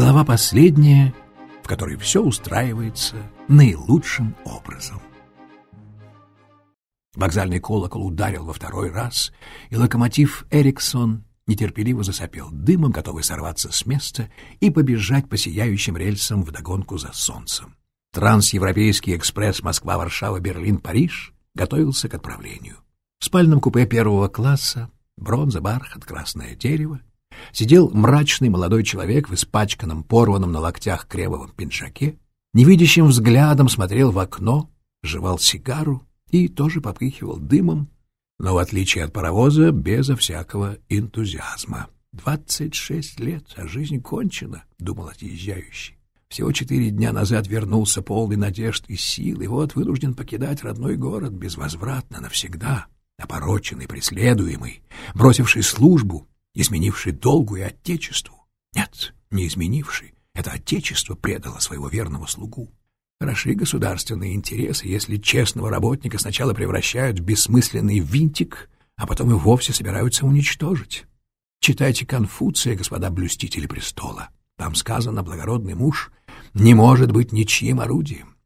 Глава последняя, в которой все устраивается наилучшим образом. Вокзальный колокол ударил во второй раз, и локомотив «Эриксон» нетерпеливо засопел дымом, готовый сорваться с места и побежать по сияющим рельсам вдогонку за солнцем. Трансевропейский экспресс Москва-Варшава-Берлин-Париж готовился к отправлению. В спальном купе первого класса бронза, бархат, красное дерево сидел мрачный молодой человек в испачканном, порванном на локтях кремовом пинжаке, невидящим взглядом смотрел в окно, жевал сигару и тоже попыхивал дымом, но, в отличие от паровоза, безо всякого энтузиазма. «Двадцать шесть лет, а жизнь кончена», — думал отъезжающий. Всего четыре дня назад вернулся полный надежд и сил, и вот вынужден покидать родной город безвозвратно навсегда, опороченный, преследуемый, бросивший службу, изменивший долгую отечеству. Нет, не изменивший. Это отечество предало своего верного слугу. Хороши государственные интересы, если честного работника сначала превращают в бессмысленный винтик, а потом и вовсе собираются уничтожить. Читайте Конфуция, господа блюстители престола. Там сказано, благородный муж не может быть ничьим орудием.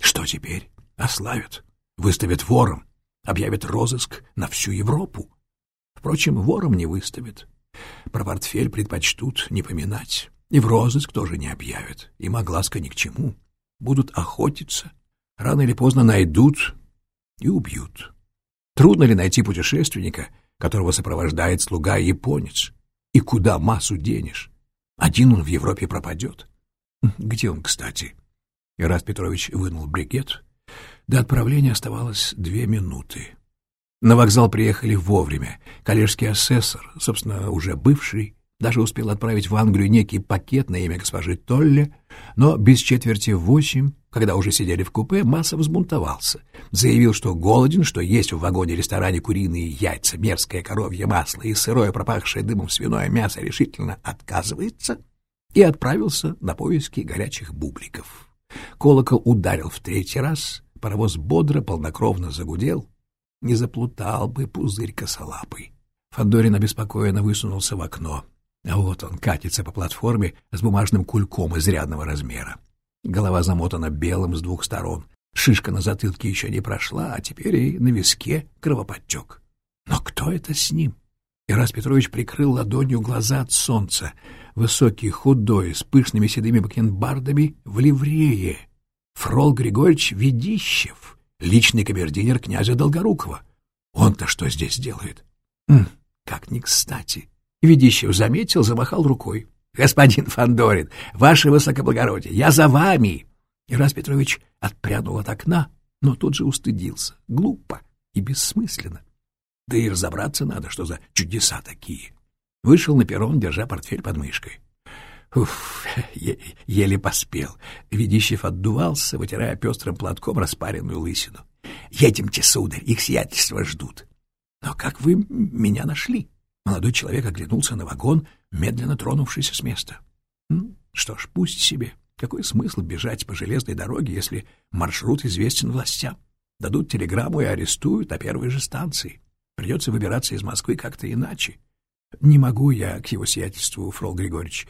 Что теперь? Ославят, выставят вором, объявят розыск на всю Европу. Впрочем, вором не выставят. Про портфель предпочтут не поминать. И в розыск тоже не объявят. Им огласка ни к чему будут охотиться, рано или поздно найдут и убьют. Трудно ли найти путешественника, которого сопровождает слуга-японец? И куда массу денешь? Один он в Европе пропадет. Где он, кстати? Ирас Петрович вынул брикет. До отправления оставалось две минуты. На вокзал приехали вовремя. Коллежский асессор, собственно, уже бывший, даже успел отправить в Англию некий пакет на имя госпожи Толле, но без четверти восемь, когда уже сидели в купе, Масса взбунтовался. Заявил, что голоден, что есть в вагоне-ресторане куриные яйца, мерзкое коровье масло и сырое пропахшее дымом свиное мясо решительно отказывается и отправился на поиски горячих бубликов. Колокол ударил в третий раз, паровоз бодро, полнокровно загудел. Не заплутал бы пузырь косолапый. Фандорин обеспокоенно высунулся в окно. А вот он катится по платформе с бумажным кульком изрядного размера. Голова замотана белым с двух сторон. Шишка на затылке еще не прошла, а теперь и на виске кровоподтек. Но кто это с ним? Ирас Петрович прикрыл ладонью глаза от солнца. Высокий, худой, с пышными седыми бакенбардами в ливрее. Фрол Григорьевич Ведищев, личный камердинер князя Долгорукова. Он-то что здесь делает? М, как ни кстати. Ведищев заметил, замахал рукой. — Господин Фандорин, ваше высокоблагородие, я за вами! Ирас Петрович отпрянул от окна, но тут же устыдился. Глупо и бессмысленно. Да и разобраться надо, что за чудеса такие. Вышел на перрон, держа портфель под мышкой. Уф, еле поспел. Ведищев отдувался, вытирая пестрым платком распаренную лысину. — Едемте, сударь, их сиятельства ждут. — Но как вы меня нашли? Молодой человек оглянулся на вагон, медленно тронувшийся с места. Что ж, пусть себе. Какой смысл бежать по железной дороге, если маршрут известен властям? Дадут телеграмму и арестуют на первой же станции. Придется выбираться из Москвы как-то иначе. Не могу я к его сиятельству, Фрол Григорьевич.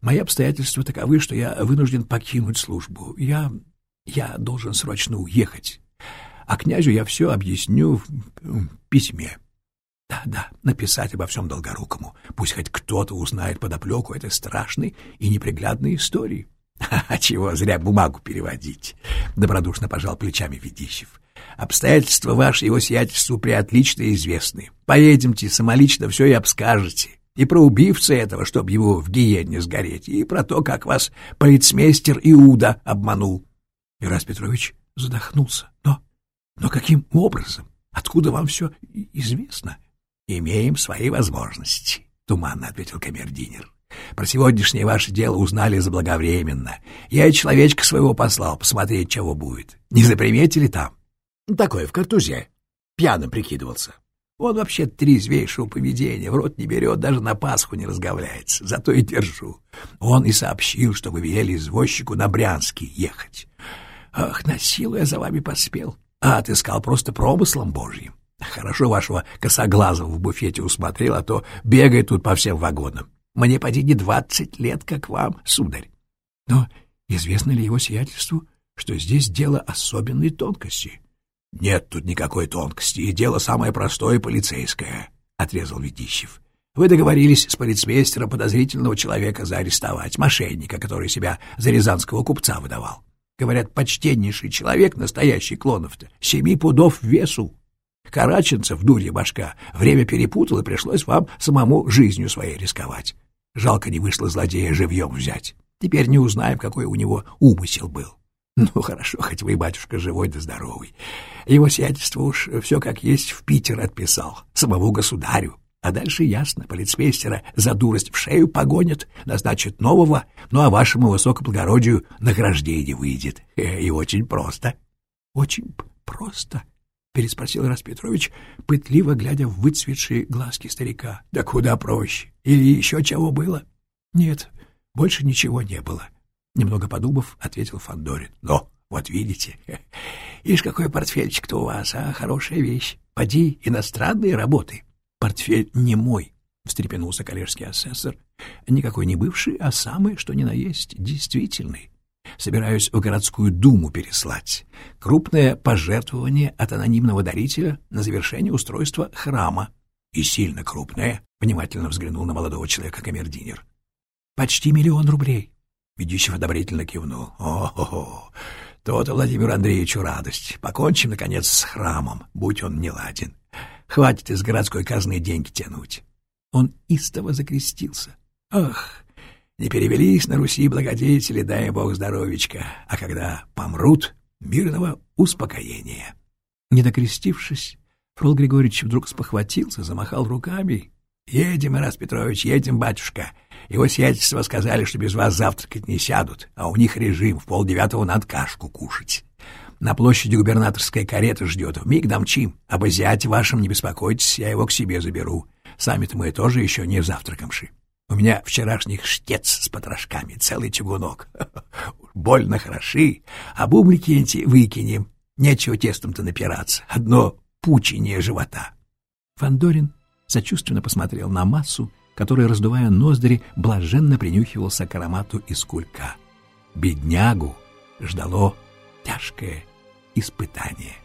Мои обстоятельства таковы, что я вынужден покинуть службу. Я... я должен срочно уехать. А князю я все объясню в письме. Да, да, написать обо всем Долгорукому. Пусть хоть кто-то узнает подоплеку этой страшной и неприглядной истории. — А чего зря бумагу переводить? — добродушно пожал плечами Ведищев. — Обстоятельства ваши его сиятельству приотлично известны. Поедемте, самолично все и обскажете. И про убивца этого, чтоб его в гиене сгореть, и про то, как вас полицмейстер Иуда обманул. Ирас Петрович задохнулся. Но, но каким образом? Откуда вам все известно? «Имеем свои возможности», — туманно ответил камердинер. «Про сегодняшнее ваше дело узнали заблаговременно. Я и человечка своего послал посмотреть, чего будет. Не заприметили там?» «Такое, в картузе. Пьяным прикидывался. Он вообще трезвейшего поведения, в рот не берет, даже на Пасху не разговляется. Зато и держу. Он и сообщил, что вы велели извозчику на Брянский ехать. Ах, на силу я за вами поспел, а отыскал просто промыслом божьим. Хорошо вашего косоглазого в буфете усмотрел, а то бегает тут по всем вагонам. Мне поди не двадцать лет, как вам, сударь. Но известно ли его сиятельству, что здесь дело особенной тонкости? — Нет тут никакой тонкости, и дело самое простое полицейское, — отрезал Ведищев. — Вы договорились с полицмейстером подозрительного человека заарестовать, мошенника, который себя за рязанского купца выдавал. Говорят, почтеннейший человек, настоящий Клонов-то, семи пудов весу. Караченцев, дурья башка, время перепутал, и пришлось вам самому жизнью своей рисковать. Жалко не вышло злодея живьем взять. Теперь не узнаем, какой у него умысел был. Ну, хорошо, хоть вы, батюшка, живой да здоровый. Его сиятельство уж все как есть в Питер отписал, самому государю. А дальше ясно, полицмейстера за дурость в шею погонят, назначат нового, ну а вашему высокоблагородию награждение выйдет. И очень просто. — Очень просто? — переспросил Распетрович, пытливо глядя в выцветшие глазки старика. — Да куда проще. Или еще чего было? — Нет, больше ничего не было. Немного подумав, ответил Фандорин. Но, вот видите, ишь какой портфельчик-то у вас, а, хорошая вещь. Поди, иностранные работы. Портфель не мой, встрепенулся коллежский асессор. Никакой не бывший, а самый, что ни на есть, действительный. Собираюсь в городскую думу переслать. Крупное пожертвование от анонимного дарителя на завершение устройства храма. И сильно крупное, внимательно взглянул на молодого человека камердинер. Почти миллион рублей. Ведущий одобрительно кивнул. О-хо-хо! То-то Владимиру Андреевичу радость. Покончим, наконец, с храмом, будь он не ладен. Хватит из городской казны деньги тянуть. Он истово закрестился. Ах, не перевелись на Руси благодетели, дай бог здоровечка, а когда помрут, мирного успокоения. Не докрестившись, Фрол Григорьевич вдруг спохватился, замахал руками. — Едем, Ирас Петрович, едем, батюшка. Его сиятельство сказали, что без вас завтракать не сядут, а у них режим, в полдевятого надо кашку кушать. На площади губернаторская карета ждет, миг домчим. Об азиате вашем не беспокойтесь, я его к себе заберу. Сами-то мы тоже еще не завтракомши. У меня вчерашних штец с потрошками, целый чугунок. Больно хороши, а бублики эти выкинем. Нечего тестом-то напираться, одно пучение живота. Фандорин сочувственно посмотрел на массу, который, раздувая ноздри, блаженно принюхивался к аромату из кулька. Беднягу ждало тяжкое испытание.